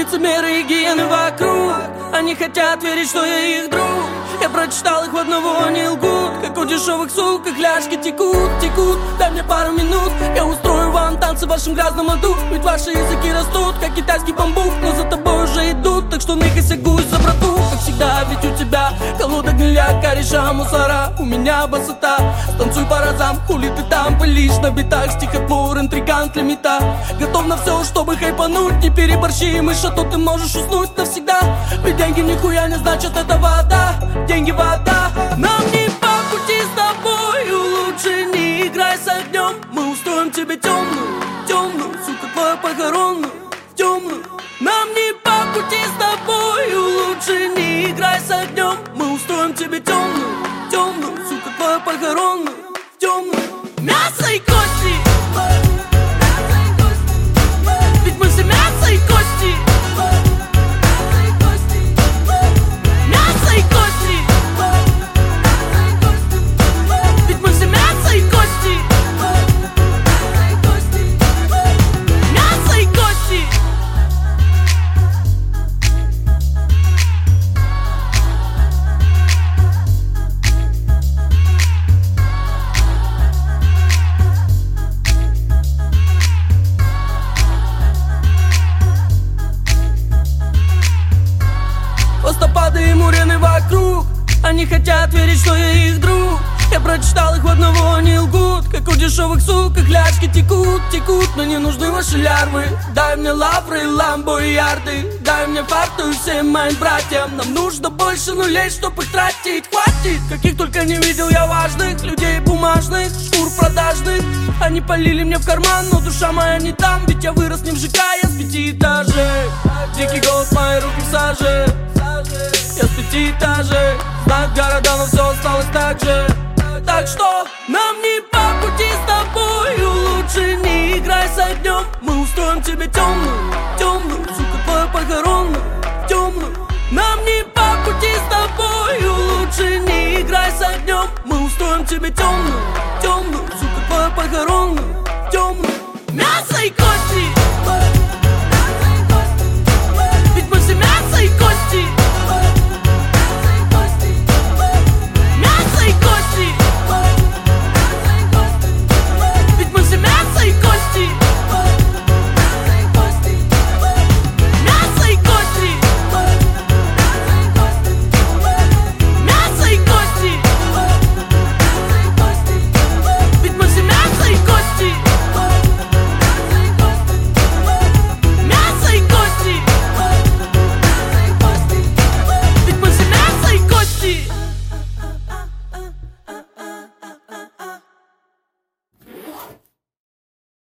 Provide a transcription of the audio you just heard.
Лицемеры и гиены вокруг. Они хотят верить, что я их друг. Я прочитал их в одного, они лгут. Как у дешевых сук, их ляжки текут, текут. Дай мне пару минут, я устрою вам танцы в вашем грязном аду. Ведь ваши языки растут, как китайский бамбук Но за тобой уже идут, так что ныкайся гусь за брату Всегда, ведь у тебя колода гниля, кореша, мусора. У меня басота, станцуй по разам Хули ты там пылишь на битах. Стихотвор, интригант, лимита Готов на все, чтобы хайпануть. Не переборщи, мышь, а то ты можешь уснуть навсегда. Ведь деньги нихуя не значат, это вода. Деньги вода. Нам не по пути с тобою Лучше не играй с огнем Мы устроим тебе темную, темную Сука, твою похоронную, темную Нам не по пути с тобою устроим тебе темную, темную Сука, твою Постопады и мурены вокруг. Они хотят верить, что я их друг. Я прочитал их в одного, они лгут. Как у дешевых сук, их ляжки текут, текут. Но не нужны ваши лярвы. Дай мне лавры, ламбо и ярды. Дай мне фарту и всем моим братьям. Нам нужно больше нулей, чтоб их тратить. Хватит, каких только не видел я важных Людей бумажных, шкур продажных. Они полили мне в карман, но душа моя не там Ведь я города, но все осталось так же. Так что нам не по пути с тобою Лучше не играй с огнем Мы устроим тебе темную, темную Сука, твою похоронную, темную Нам не по пути с тобою Лучше не играй с огнем Мы устроим тебе темную, темную Сука, твою похоронную, темную Мясо и кости